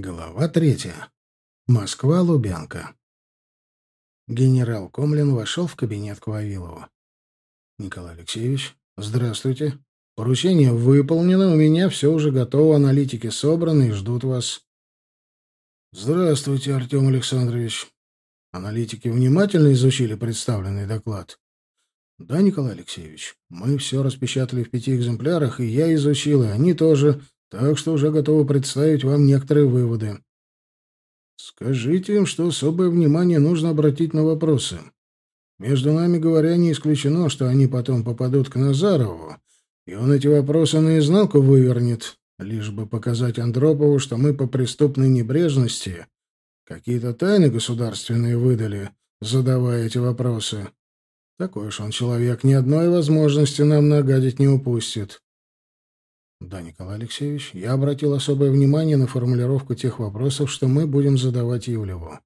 Глава третья. Москва, Лубянка. Генерал Комлин вошел в кабинет к Вавилову. «Николай Алексеевич, здравствуйте. Поручение выполнено, у меня все уже готово, аналитики собраны и ждут вас». «Здравствуйте, Артем Александрович. Аналитики внимательно изучили представленный доклад?» «Да, Николай Алексеевич, мы все распечатали в пяти экземплярах, и я изучил, и они тоже, так что уже готовы представить вам некоторые выводы. Скажите им, что особое внимание нужно обратить на вопросы. Между нами говоря, не исключено, что они потом попадут к Назарову, и он эти вопросы наизнанку вывернет, лишь бы показать Андропову, что мы по преступной небрежности какие-то тайны государственные выдали, задавая эти вопросы. Такой уж он человек, ни одной возможности нам нагадить не упустит. Да, Николай Алексеевич, я обратил особое внимание на формулировку тех вопросов, что мы будем задавать Ивлеву.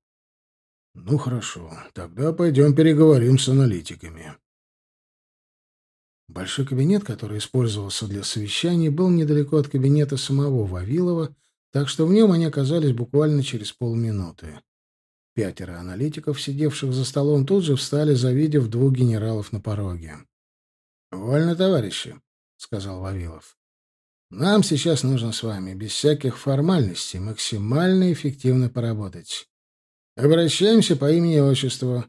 Ну хорошо, тогда пойдем переговорим с аналитиками. Большой кабинет, который использовался для совещаний, был недалеко от кабинета самого Вавилова, так что в нем они оказались буквально через полминуты. Пятеро аналитиков, сидевших за столом, тут же встали, завидев двух генералов на пороге. «Вольно, товарищи», — сказал Вавилов. Нам сейчас нужно с вами, без всяких формальностей, максимально эффективно поработать. Обращаемся по имени и отчеству.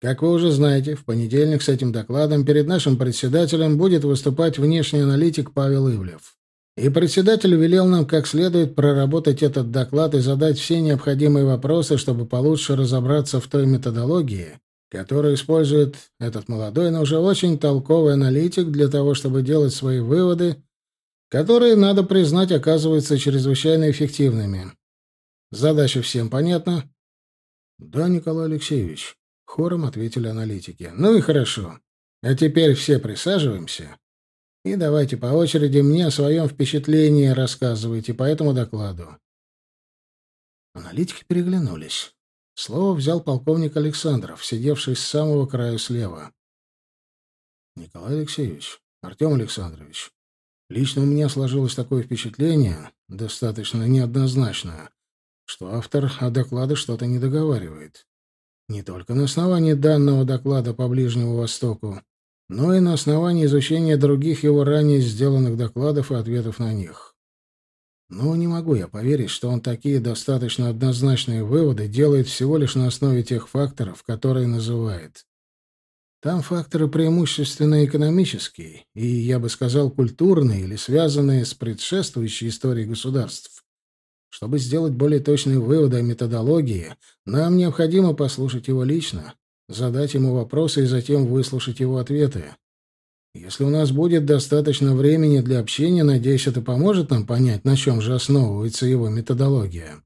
Как вы уже знаете, в понедельник с этим докладом перед нашим председателем будет выступать внешний аналитик Павел Ивлев. И председатель велел нам как следует проработать этот доклад и задать все необходимые вопросы, чтобы получше разобраться в той методологии, которую использует этот молодой, но уже очень толковый аналитик для того, чтобы делать свои выводы которые, надо признать, оказываются чрезвычайно эффективными. Задача всем понятна? Да, Николай Алексеевич, хором ответили аналитики. Ну и хорошо. А теперь все присаживаемся. И давайте по очереди мне о своем впечатлении рассказывайте по этому докладу. Аналитики переглянулись. Слово взял полковник Александров, сидевший с самого края слева. Николай Алексеевич, Артем Александрович, Лично у меня сложилось такое впечатление, достаточно неоднозначное, что автор о докладе что-то не договаривает. Не только на основании данного доклада по Ближнему Востоку, но и на основании изучения других его ранее сделанных докладов и ответов на них. Но не могу я поверить, что он такие достаточно однозначные выводы делает всего лишь на основе тех факторов, которые называет. Там факторы преимущественно экономические и, я бы сказал, культурные или связанные с предшествующей историей государств. Чтобы сделать более точные выводы о методологии, нам необходимо послушать его лично, задать ему вопросы и затем выслушать его ответы. Если у нас будет достаточно времени для общения, надеюсь, это поможет нам понять, на чем же основывается его методология.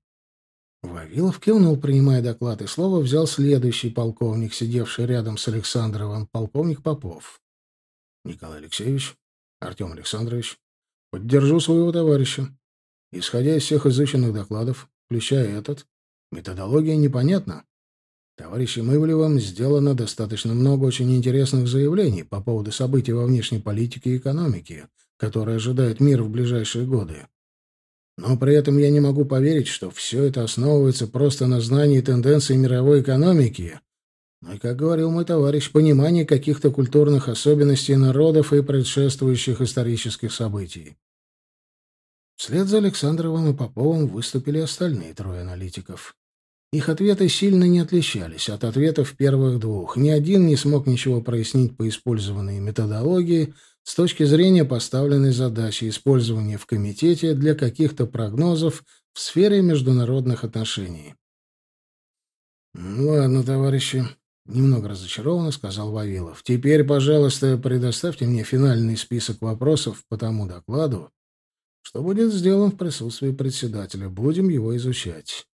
Вавилов кивнул, принимая доклад, и слово взял следующий полковник, сидевший рядом с Александровым, полковник Попов. Николай Алексеевич, Артем Александрович, поддержу своего товарища. Исходя из всех изученных докладов, включая этот, методология непонятна. Товарищем Ивлевым сделано достаточно много очень интересных заявлений по поводу событий во внешней политике и экономике, которые ожидают мир в ближайшие годы. Но при этом я не могу поверить, что все это основывается просто на знании тенденций мировой экономики, но и, как говорил мой товарищ, понимании каких-то культурных особенностей народов и предшествующих исторических событий. Вслед за Александровым и Поповым выступили остальные трое аналитиков. Их ответы сильно не отличались от ответов первых двух. Ни один не смог ничего прояснить по использованной методологии, с точки зрения поставленной задачи использования в комитете для каких-то прогнозов в сфере международных отношений. «Ладно, товарищи», — немного разочарованно сказал Вавилов. «Теперь, пожалуйста, предоставьте мне финальный список вопросов по тому докладу, что будет сделан в присутствии председателя. Будем его изучать».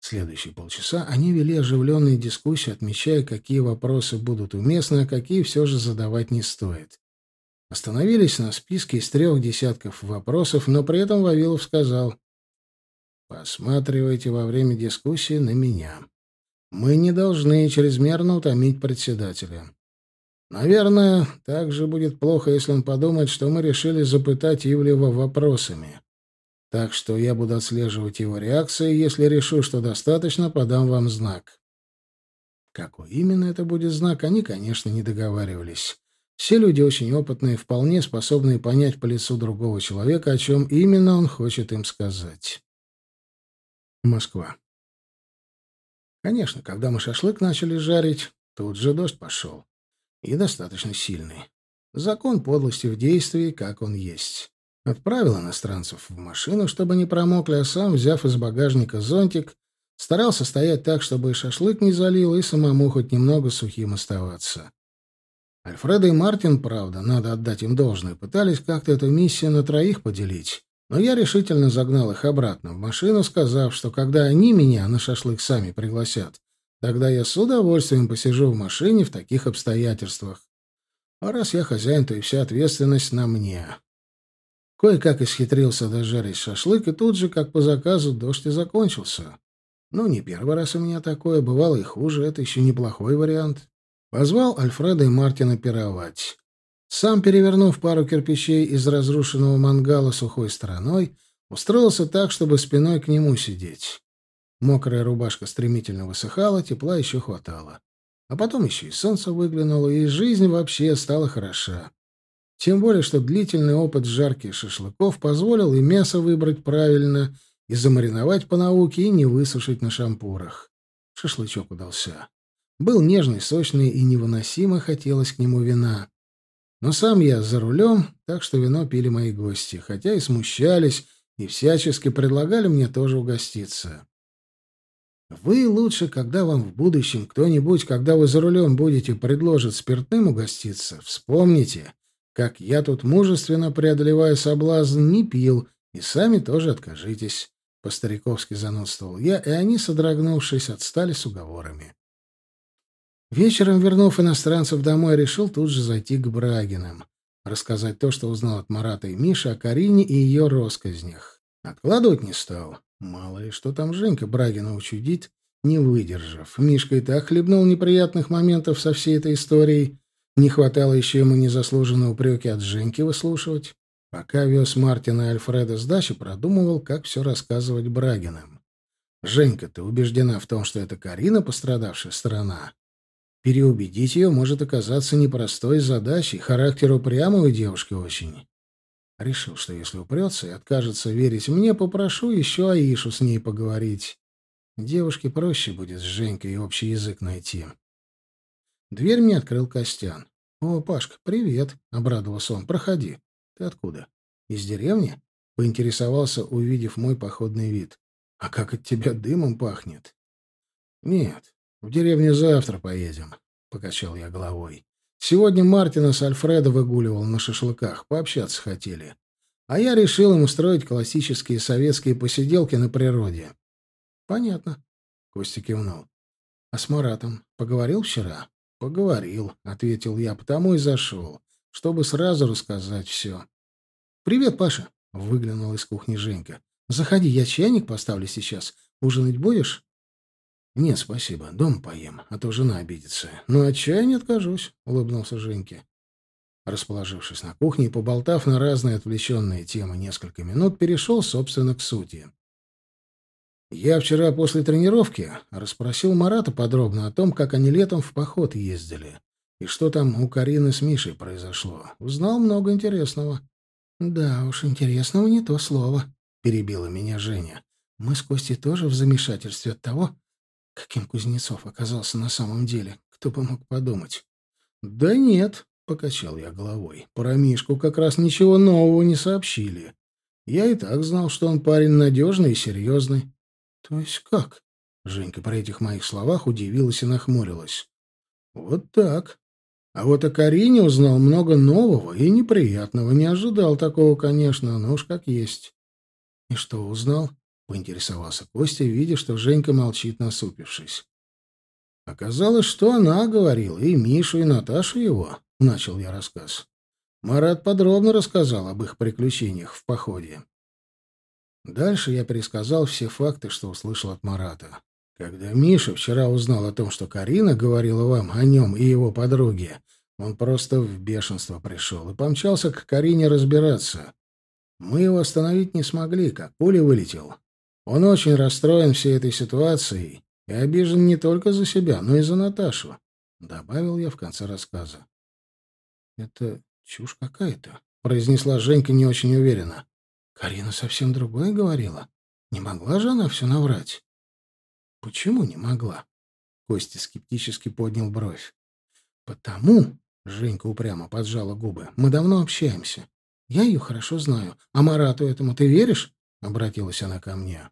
Следующие полчаса они вели оживленные дискуссии, отмечая, какие вопросы будут уместны, а какие все же задавать не стоит. Остановились на списке из трех десятков вопросов, но при этом Вавилов сказал «Посматривайте во время дискуссии на меня. Мы не должны чрезмерно утомить председателя. Наверное, также будет плохо, если он подумает, что мы решили запытать Ивлева вопросами. Так что я буду отслеживать его реакции, если решу, что достаточно, подам вам знак. Какой именно это будет знак, они, конечно, не договаривались. Все люди очень опытные, вполне способные понять по лицу другого человека, о чем именно он хочет им сказать. Москва. Конечно, когда мы шашлык начали жарить, тут же дождь пошел. И достаточно сильный. Закон подлости в действии, как он есть. Отправил иностранцев в машину, чтобы не промокли, а сам, взяв из багажника зонтик, старался стоять так, чтобы и шашлык не залил, и самому хоть немного сухим оставаться. Альфреда и Мартин, правда, надо отдать им должное, пытались как-то эту миссию на троих поделить, но я решительно загнал их обратно в машину, сказав, что когда они меня на шашлык сами пригласят, тогда я с удовольствием посижу в машине в таких обстоятельствах. А раз я хозяин, то и вся ответственность на мне. Кое-как исхитрился дожарить шашлык, и тут же, как по заказу, дождь и закончился. Ну, не первый раз у меня такое, бывало и хуже, это еще неплохой вариант. Позвал Альфреда и Мартина пировать. Сам, перевернув пару кирпичей из разрушенного мангала сухой стороной, устроился так, чтобы спиной к нему сидеть. Мокрая рубашка стремительно высыхала, тепла еще хватало. А потом еще и солнце выглянуло, и жизнь вообще стала хороша. Тем более, что длительный опыт жарких шашлыков позволил и мясо выбрать правильно, и замариновать по науке, и не высушить на шампурах. Шашлычок удался. Был нежный, сочный, и невыносимо хотелось к нему вина. Но сам я за рулем, так что вино пили мои гости, хотя и смущались, и всячески предлагали мне тоже угоститься. Вы лучше, когда вам в будущем кто-нибудь, когда вы за рулем будете, предложит спиртным угоститься, вспомните, как я тут мужественно, преодолевая соблазн, не пил, и сами тоже откажитесь. По-стариковски занудствовал я, и они, содрогнувшись, отстали с уговорами. Вечером, вернув иностранцев домой, решил тут же зайти к Брагиным, рассказать то, что узнал от Марата и Миши о Карине и ее росказнях. Откладывать не стал. Мало ли, что там Женька Брагина учудит, не выдержав. Мишка и так хлебнул неприятных моментов со всей этой историей, не хватало еще ему незаслуженные упреки от Женьки выслушивать. Пока вез Мартина и Альфреда с дачи, продумывал, как все рассказывать Брагиным. «Женька, ты убеждена в том, что это Карина пострадавшая сторона?» Переубедить ее может оказаться непростой задачей, характер упрямой у девушки очень. Решил, что если упрется и откажется верить мне, попрошу еще Аишу с ней поговорить. Девушке проще будет с Женькой общий язык найти. Дверь мне открыл Костян. «О, Пашка, привет!» — обрадовался он. «Проходи. Ты откуда? Из деревни?» — поинтересовался, увидев мой походный вид. «А как от тебя дымом пахнет?» «Нет, в деревню завтра поедем», — покачал я головой. «Сегодня Мартина с Альфредо выгуливал на шашлыках, пообщаться хотели. А я решил им устроить классические советские посиделки на природе». «Понятно», — Костя кивнул. «А с Маратом поговорил вчера?» «Поговорил», — ответил я, — «потому и зашел, чтобы сразу рассказать все». «Привет, Паша», — выглянул из кухни Женька. «Заходи, я чайник поставлю сейчас. Ужинать будешь?» «Нет, спасибо. Дом поем, а то жена обидится. Ну, от чая не откажусь», — улыбнулся Женьке. Расположившись на кухне и поболтав на разные отвлеченные темы несколько минут, перешел, собственно, к сути. Я вчера после тренировки расспросил Марата подробно о том, как они летом в поход ездили. И что там у Карины с Мишей произошло. Узнал много интересного. «Да уж, интересного не то слово», — перебила меня Женя. «Мы с Костей тоже в замешательстве от того, каким Кузнецов оказался на самом деле. Кто бы мог подумать?» «Да нет», — покачал я головой. «Про Мишку как раз ничего нового не сообщили. Я и так знал, что он парень надежный и серьезный. То есть как? Женька при этих моих словах удивилась и нахмурилась. Вот так. А вот о Карине узнал много нового и неприятного. Не ожидал такого, конечно, но уж как есть. И что узнал? Поинтересовался Костя, видя, что Женька молчит, насупившись. Оказалось, что она говорила, и Мишу, и Наташу его, — начал я рассказ. Марат подробно рассказал об их приключениях в походе. Дальше я пересказал все факты, что услышал от Марата. Когда Миша вчера узнал о том, что Карина говорила вам о нем и его подруге, он просто в бешенство пришел и помчался к Карине разбираться. Мы его остановить не смогли, как пуля вылетел. Он очень расстроен всей этой ситуацией и обижен не только за себя, но и за Наташу, — добавил я в конце рассказа. — Это чушь какая-то, — произнесла Женька не очень уверенно. Карина совсем другое говорила. Не могла же она все наврать? — Почему не могла? Костя скептически поднял бровь. — Потому, — Женька упрямо поджала губы, — мы давно общаемся. Я ее хорошо знаю. А Марату этому ты веришь? — обратилась она ко мне.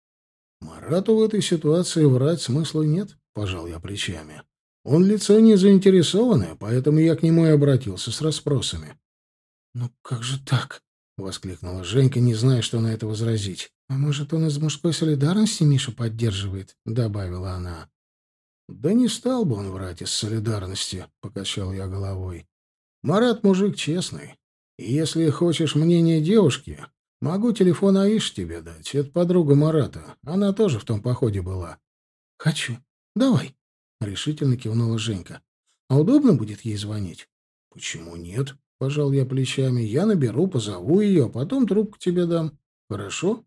— Марату в этой ситуации врать смысла нет, — пожал я плечами. Он лицо не заинтересованное, поэтому я к нему и обратился с расспросами. — Ну как же так? — воскликнула Женька, не зная, что на это возразить. — А может, он из мужской солидарности Мишу поддерживает? — добавила она. — Да не стал бы он врать из солидарности, — покачал я головой. — Марат мужик честный. И если хочешь мнение девушки, могу телефон Аиш тебе дать. Это подруга Марата. Она тоже в том походе была. — Хочу. Давай, — решительно кивнула Женька. — А удобно будет ей звонить? — Почему нет? — пожал я плечами. — Я наберу, позову ее, а потом трубку тебе дам. Хорошо?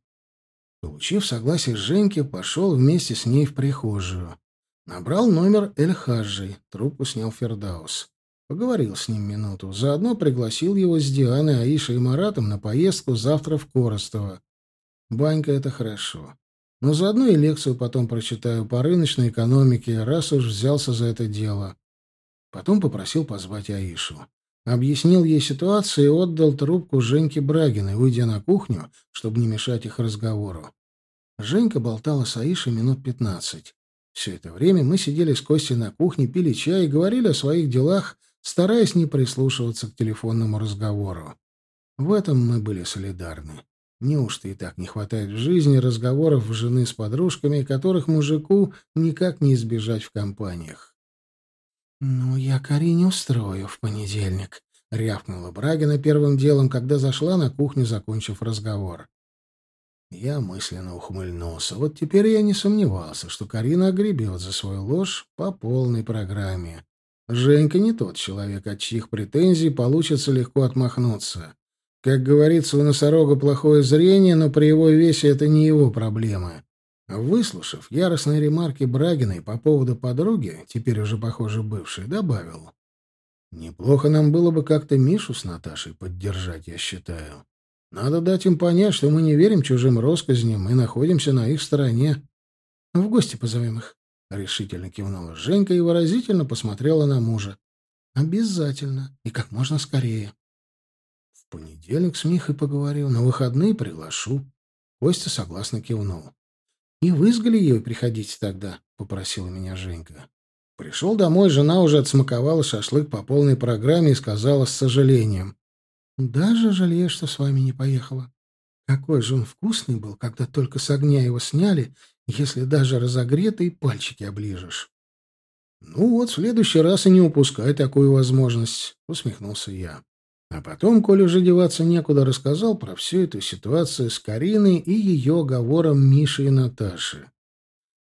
Получив согласие Женьки, пошел вместе с ней в прихожую. Набрал номер Эль-Хаджи, трубку снял Фердаус. Поговорил с ним минуту. Заодно пригласил его с Дианой, Аишей и Маратом на поездку завтра в Коростово. Банька — это хорошо. Но заодно и лекцию потом прочитаю по рыночной экономике, раз уж взялся за это дело. Потом попросил позвать Аишу. Объяснил ей ситуацию и отдал трубку Женьке Брагиной, уйдя на кухню, чтобы не мешать их разговору. Женька болтала с Аишей минут пятнадцать. Все это время мы сидели с Костей на кухне, пили чай и говорили о своих делах, стараясь не прислушиваться к телефонному разговору. В этом мы были солидарны. Неужто и так не хватает в жизни разговоров жены с подружками, которых мужику никак не избежать в компаниях? «Ну, я Карине устрою в понедельник», — рявкнула Брагина первым делом, когда зашла на кухню, закончив разговор. Я мысленно ухмыльнулся. Вот теперь я не сомневался, что Карина огребет за свою ложь по полной программе. Женька не тот человек, от чьих претензий получится легко отмахнуться. Как говорится, у носорога плохое зрение, но при его весе это не его проблема. Выслушав яростные ремарки Брагиной по поводу подруги, теперь уже, похоже, бывшей, добавил. «Неплохо нам было бы как-то Мишу с Наташей поддержать, я считаю. Надо дать им понять, что мы не верим чужим россказням и находимся на их стороне. В гости позовем их. Решительно кивнула Женька и выразительно посмотрела на мужа. Обязательно. И как можно скорее. В понедельник с Михой поговорил, на выходные приглашу. Костя согласно кивнул. «И вы с Галией приходите тогда», — попросила меня Женька. Пришел домой, жена уже отсмаковала шашлык по полной программе и сказала с сожалением. Даже жалею, что с вами не поехала. Какой же он вкусный был, когда только с огня его сняли, если даже разогретый пальчики оближешь. Ну вот, в следующий раз и не упускай такую возможность, усмехнулся я. А потом, коли уже деваться некуда, рассказал про всю эту ситуацию с Кариной и ее оговором Миши и Наташи.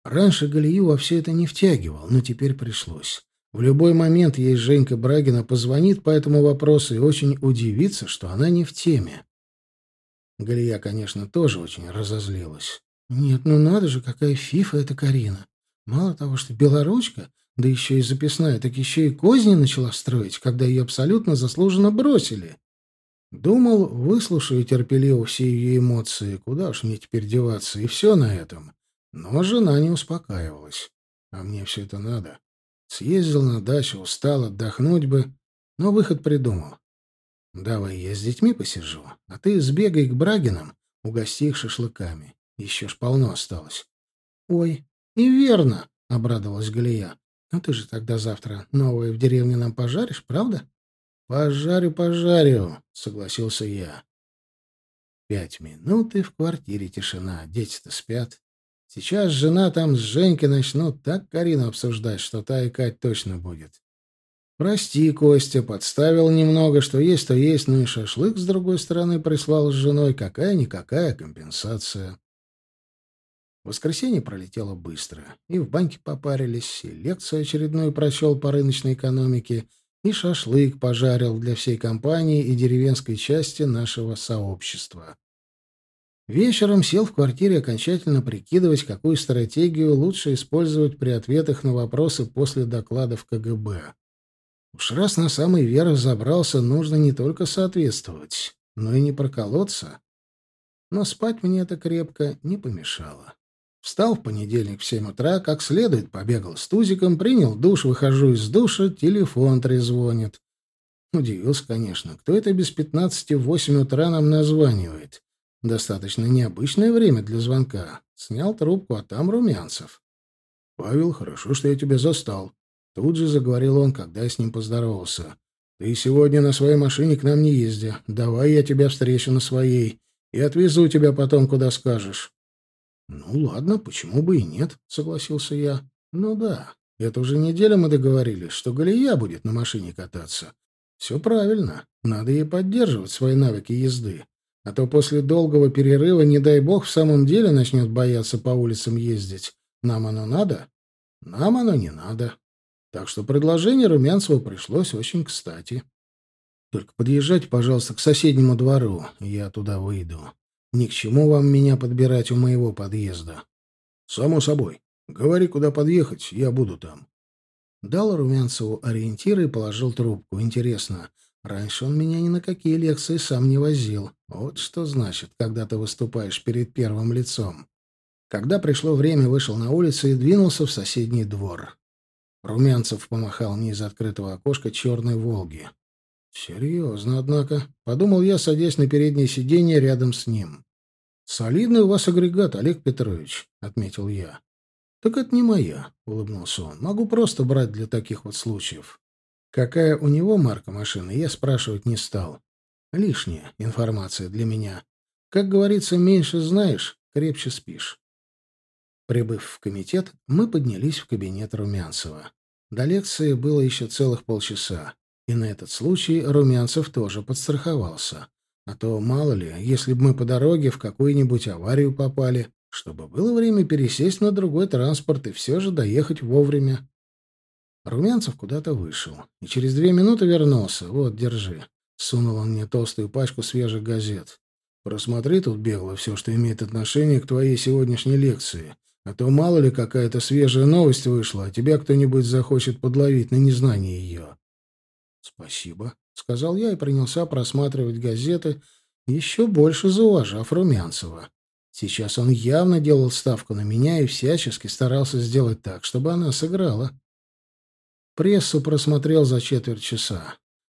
Раньше Галию во все это не втягивал, но теперь пришлось. В любой момент ей Женька Брагина позвонит по этому вопросу и очень удивится, что она не в теме. Галия, конечно, тоже очень разозлилась. Нет, ну надо же, какая фифа эта Карина. Мало того, что белоручка, да еще и записная, так еще и козни начала строить, когда ее абсолютно заслуженно бросили. Думал, выслушаю терпеливо все ее эмоции, куда уж мне теперь деваться, и все на этом. Но жена не успокаивалась. А мне все это надо. Съездил на дачу, устал, отдохнуть бы, но выход придумал. Давай я с детьми посижу, а ты сбегай к Брагинам, угости их шашлыками. Еще ж полно осталось. — Ой, и верно, — обрадовалась Галия. — Ну ты же тогда завтра новое в деревне нам пожаришь, правда? — Пожарю, пожарю, — согласился я. Пять минут, и в квартире тишина. Дети-то спят. Сейчас жена там с Женькой начнут так Карину обсуждать, что та икать точно будет. Прости, Костя, подставил немного, что есть, то есть, ну и шашлык с другой стороны прислал с женой. Какая-никакая компенсация. Воскресенье пролетело быстро. И в банке попарились, и лекцию очередную прочел по рыночной экономике, и шашлык пожарил для всей компании и деревенской части нашего сообщества. Вечером сел в квартире окончательно прикидывать, какую стратегию лучше использовать при ответах на вопросы после докладов КГБ. Уж раз на самый верх забрался, нужно не только соответствовать, но и не проколоться. Но спать мне это крепко не помешало. Встал в понедельник в семь утра, как следует, побегал с тузиком, принял душ, выхожу из душа, телефон трезвонит. Удивился, конечно, кто это без пятнадцати в восемь утра нам названивает. Достаточно необычное время для звонка. Снял трубку, а там Румянцев. — Павел, хорошо, что я тебя застал. Тут же заговорил он, когда я с ним поздоровался. — Ты сегодня на своей машине к нам не езди. Давай я тебя встречу на своей и отвезу тебя потом, куда скажешь. «Ну ладно, почему бы и нет?» — согласился я. «Ну да, это уже неделя мы договорились, что Галия будет на машине кататься. Все правильно, надо ей поддерживать свои навыки езды. А то после долгого перерыва, не дай бог, в самом деле начнет бояться по улицам ездить. Нам оно надо? Нам оно не надо. Так что предложение Румянцева пришлось очень кстати. Только подъезжайте, пожалуйста, к соседнему двору, я туда выйду. Ни к чему вам меня подбирать у моего подъезда. — Само собой. Говори, куда подъехать, я буду там. Дал Румянцеву ориентиры и положил трубку. Интересно, раньше он меня ни на какие лекции сам не возил. Вот что значит, когда ты выступаешь перед первым лицом. Когда пришло время, вышел на улицу и двинулся в соседний двор. Румянцев помахал мне из открытого окошка черной «Волги». «Серьезно, однако», — подумал я, садясь на переднее сиденье рядом с ним. «Солидный у вас агрегат, Олег Петрович», — отметил я. «Так это не моя», — улыбнулся он. «Могу просто брать для таких вот случаев». Какая у него марка машины, я спрашивать не стал. Лишняя информация для меня. Как говорится, меньше знаешь, крепче спишь. Прибыв в комитет, мы поднялись в кабинет Румянцева. До лекции было еще целых полчаса. И на этот случай Румянцев тоже подстраховался. А то, мало ли, если бы мы по дороге в какую-нибудь аварию попали, чтобы было время пересесть на другой транспорт и все же доехать вовремя. Румянцев куда-то вышел, и через две минуты вернулся. Вот, держи. Сунул он мне толстую пачку свежих газет. Просмотри тут бегло все, что имеет отношение к твоей сегодняшней лекции. А то мало ли какая-то свежая новость вышла, а тебя кто-нибудь захочет подловить на незнание ее. «Спасибо», — сказал я и принялся просматривать газеты, еще больше зауважав Румянцева. Сейчас он явно делал ставку на меня и всячески старался сделать так, чтобы она сыграла. Прессу просмотрел за четверть часа.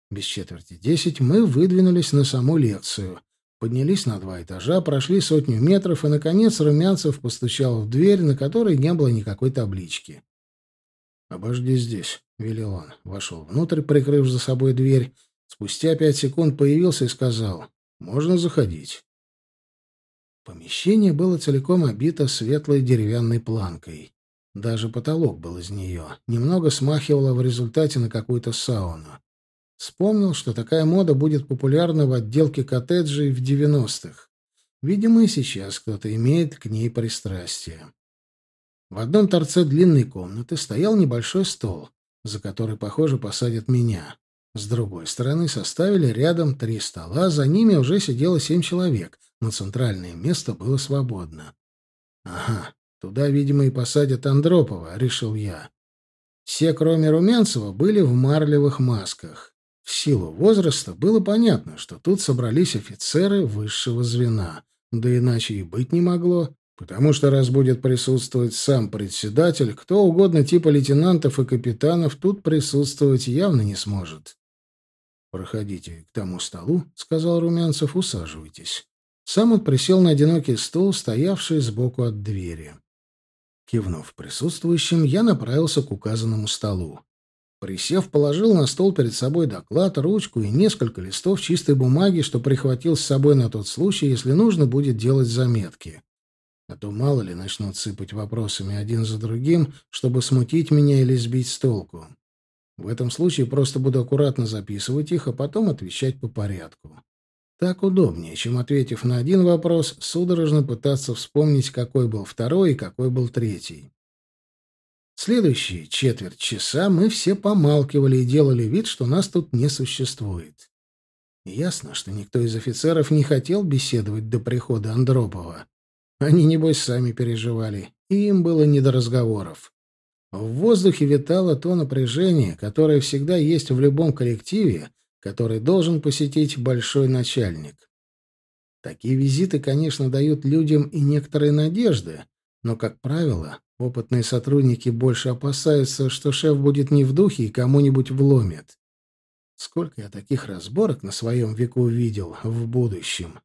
Без четверти десять мы выдвинулись на саму лекцию. Поднялись на два этажа, прошли сотню метров, и, наконец, Румянцев постучал в дверь, на которой не было никакой таблички. «Обожди здесь», — велел он. Вошел внутрь, прикрыв за собой дверь. Спустя пять секунд появился и сказал «Можно заходить». Помещение было целиком обито светлой деревянной планкой. Даже потолок был из нее. Немного смахивало в результате на какую-то сауну. Вспомнил, что такая мода будет популярна в отделке коттеджей в 90-х. Видимо, и сейчас кто-то имеет к ней пристрастие. В одном торце длинной комнаты стоял небольшой стол, за который, похоже, посадят меня. С другой стороны составили рядом три стола, за ними уже сидело семь человек, но центральное место было свободно. «Ага, туда, видимо, и посадят Андропова», — решил я. Все, кроме Румянцева, были в марлевых масках. В силу возраста было понятно, что тут собрались офицеры высшего звена, да иначе и быть не могло. Потому что раз будет присутствовать сам председатель, кто угодно типа лейтенантов и капитанов тут присутствовать явно не сможет. «Проходите к тому столу», — сказал Румянцев, — «усаживайтесь». Сам он присел на одинокий стул, стоявший сбоку от двери. Кивнув присутствующим, я направился к указанному столу. Присев, положил на стол перед собой доклад, ручку и несколько листов чистой бумаги, что прихватил с собой на тот случай, если нужно будет делать заметки. А то мало ли начнут сыпать вопросами один за другим, чтобы смутить меня или сбить с толку. В этом случае просто буду аккуратно записывать их, а потом отвечать по порядку. Так удобнее, чем, ответив на один вопрос, судорожно пытаться вспомнить, какой был второй и какой был третий. Следующие четверть часа мы все помалкивали и делали вид, что нас тут не существует. Ясно, что никто из офицеров не хотел беседовать до прихода Андропова. Они, небось, сами переживали, и им было не до разговоров. В воздухе витало то напряжение, которое всегда есть в любом коллективе, который должен посетить большой начальник. Такие визиты, конечно, дают людям и некоторые надежды, но, как правило, опытные сотрудники больше опасаются, что шеф будет не в духе и кому-нибудь вломит. Сколько я таких разборок на своем веку видел в будущем.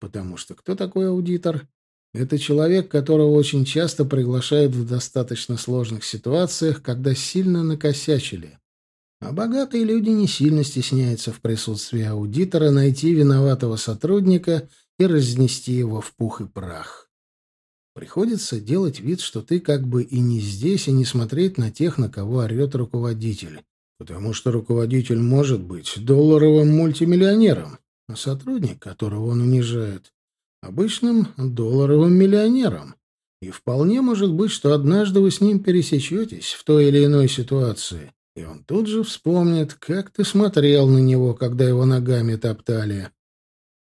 Потому что кто такой аудитор? Это человек, которого очень часто приглашают в достаточно сложных ситуациях, когда сильно накосячили. А богатые люди не сильно стесняются в присутствии аудитора найти виноватого сотрудника и разнести его в пух и прах. Приходится делать вид, что ты как бы и не здесь, и не смотреть на тех, на кого орет руководитель. Потому что руководитель может быть долларовым мультимиллионером, а сотрудник, которого он унижает, обычным долларовым миллионером. И вполне может быть, что однажды вы с ним пересечетесь в той или иной ситуации, и он тут же вспомнит, как ты смотрел на него, когда его ногами топтали.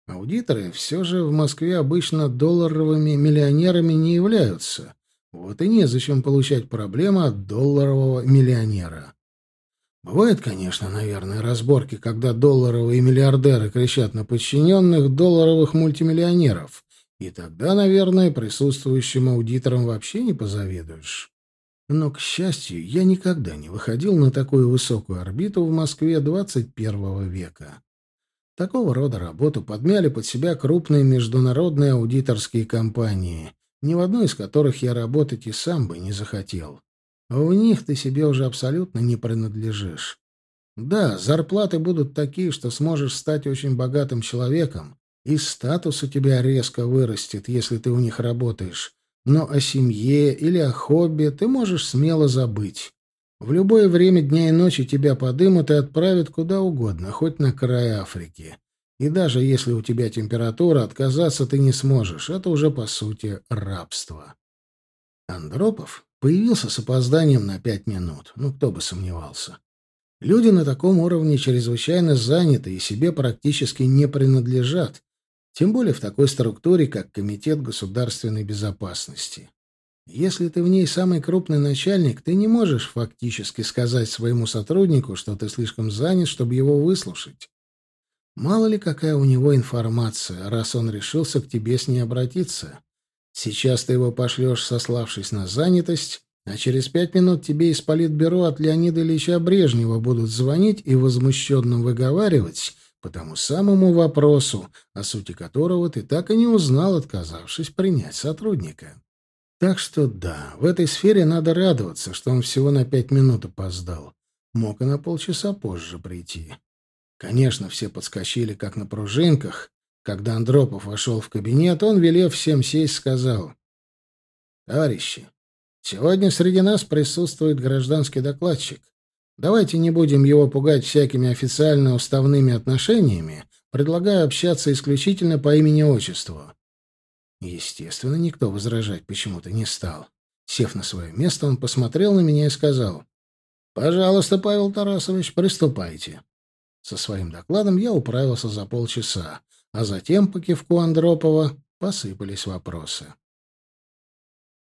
Аудиторы все же в Москве обычно долларовыми миллионерами не являются. Вот и незачем получать проблемы от долларового миллионера. Бывают, конечно, наверное, разборки, когда долларовые миллиардеры кричат на подчиненных долларовых мультимиллионеров. И тогда, наверное, присутствующим аудиторам вообще не позавидуешь. Но, к счастью, я никогда не выходил на такую высокую орбиту в Москве 21 века. Такого рода работу подмяли под себя крупные международные аудиторские компании, ни в одной из которых я работать и сам бы не захотел. В них ты себе уже абсолютно не принадлежишь. Да, зарплаты будут такие, что сможешь стать очень богатым человеком, и статус у тебя резко вырастет, если ты у них работаешь. Но о семье или о хобби ты можешь смело забыть. В любое время дня и ночи тебя подымут и отправят куда угодно, хоть на край Африки. И даже если у тебя температура, отказаться ты не сможешь. Это уже, по сути, рабство. Андропов Появился с опозданием на пять минут. Ну, кто бы сомневался. Люди на таком уровне чрезвычайно заняты и себе практически не принадлежат, тем более в такой структуре, как Комитет государственной безопасности. Если ты в ней самый крупный начальник, ты не можешь фактически сказать своему сотруднику, что ты слишком занят, чтобы его выслушать. Мало ли какая у него информация, раз он решился к тебе с ней обратиться. Сейчас ты его пошлешь, сославшись на занятость, а через пять минут тебе из политбюро от Леонида Ильича Брежнева будут звонить и возмущенно выговаривать по тому самому вопросу, о сути которого ты так и не узнал, отказавшись принять сотрудника. Так что да, в этой сфере надо радоваться, что он всего на пять минут опоздал. Мог и на полчаса позже прийти. Конечно, все подскочили, как на пружинках, когда Андропов вошел в кабинет, он, велев всем сесть, сказал. «Товарищи, сегодня среди нас присутствует гражданский докладчик. Давайте не будем его пугать всякими официально-уставными отношениями, предлагаю общаться исключительно по имени-отчеству». Естественно, никто возражать почему-то не стал. Сев на свое место, он посмотрел на меня и сказал. «Пожалуйста, Павел Тарасович, приступайте». Со своим докладом я управился за полчаса а затем по кивку Андропова посыпались вопросы.